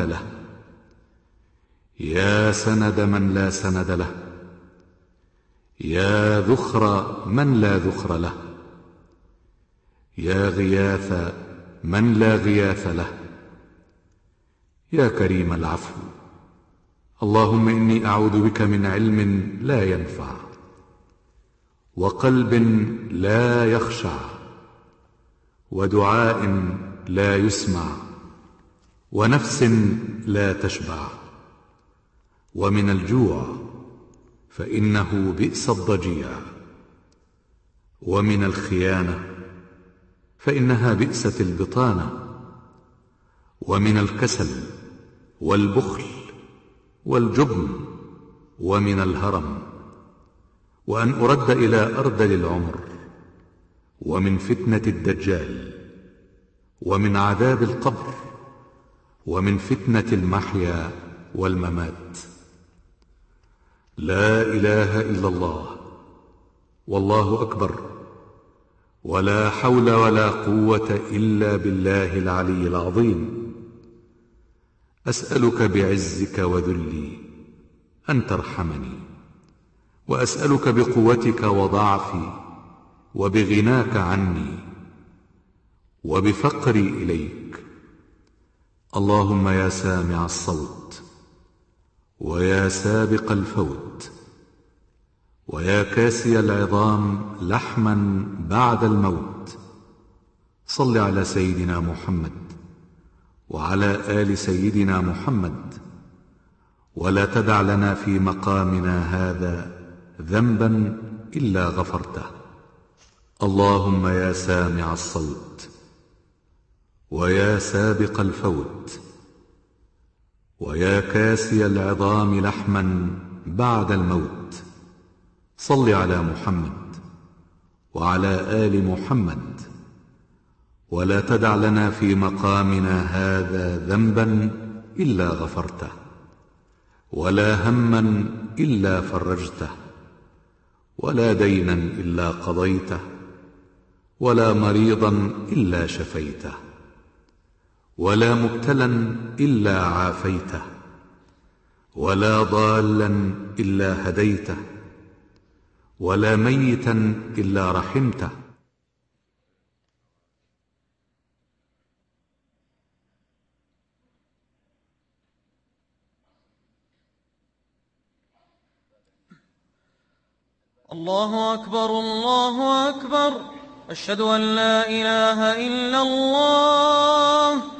له. يا سند من لا سند له. يا ذخر من لا ذخر له. يا غياث من لا غياث له. يا كريم العفو. اللهم إني أعوذ بك من علم لا ينفع وقلب لا يخشع ودعاء لا يسمع ونفس لا تشبع. ومن الجوع فإنه بئس الضجيع. ومن الخيانة فإنها بئست البطانة. ومن الكسل والبخل والجبن ومن الهرم. وأن أرد إلى أرذل العمر. ومن فتنة الدجال ومن عذاب القبر. ومن فتنة المحيا والممات. لا إله إلا الله والله أكبر ولا حول ولا قوة إلا بالله العلي العظيم. أسألك بعزك وذلي أن ترحمني وأسألك بقوتك وضعفي وبغناك عني وبفقري إليك اللهم يا سامع الصوت ويا سابق الفوت ويا كاسي العظام لحما بعد الموت صل على سيدنا محمد وعلى آل سيدنا محمد ولا تدع لنا في مقامنا هذا ذنبا إلا غفرته اللهم يا سامع الصوت ويا سابق الفوت ويا كاسي العظام لحما بعد الموت. صل على محمد وعلى آل محمد ولا تدع لنا في مقامنا هذا ذنبا إلا غفرته ولا هما إلا فرجته ولا دينا إلا قضيته ولا مريضا إلا شفيته. ولا مبتلا إلا عافيته ولا ضالا إلا هديته ولا ميتا إلا رحمته. الله أكبر الله أكبر. أشهد أن لا إله إلا الله.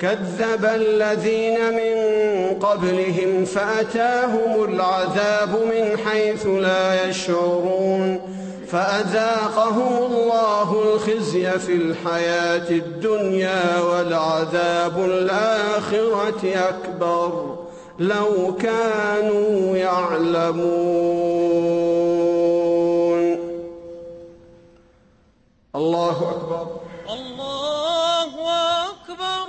كذب الذين من قبلهم فأتاهم العذاب من حيث لا يشعرون فأذاقهم الله الخزي في الحياة الدنيا والعذاب الآخرة أكبر لو كانوا يعلمون. الله أكبر الله أكبر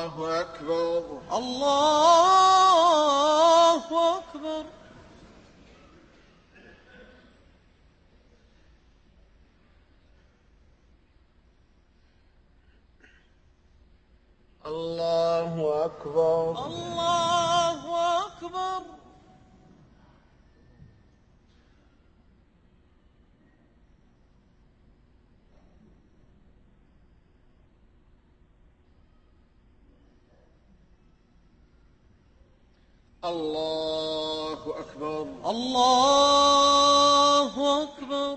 الله أكبر. الله أكبر الله أكبر الله أكبر الله أكبر. الله أكبر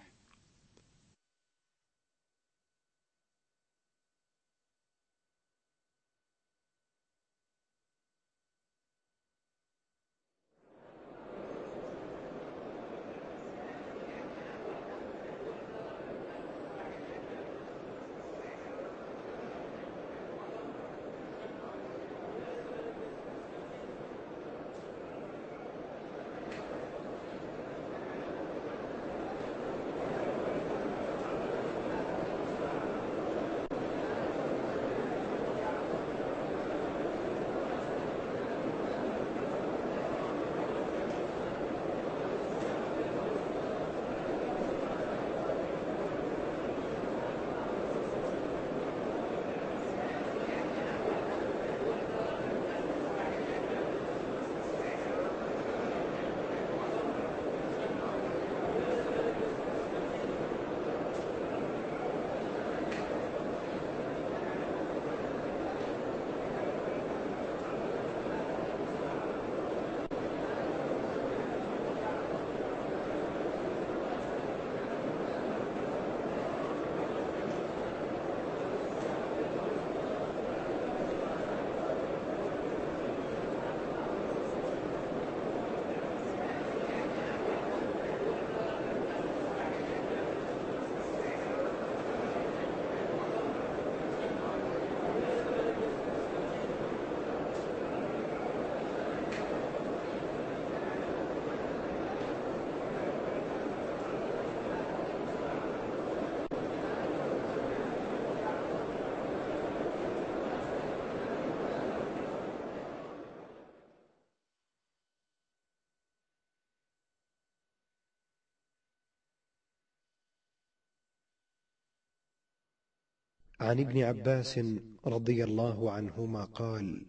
عن ابن عباس رضي الله عنهما قال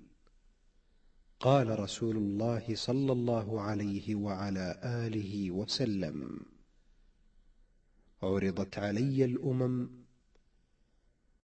قال رسول الله صلى الله عليه وعلى آله وسلم عرضت علي الأمم